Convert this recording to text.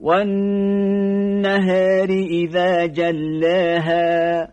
والنهار إذا جلاها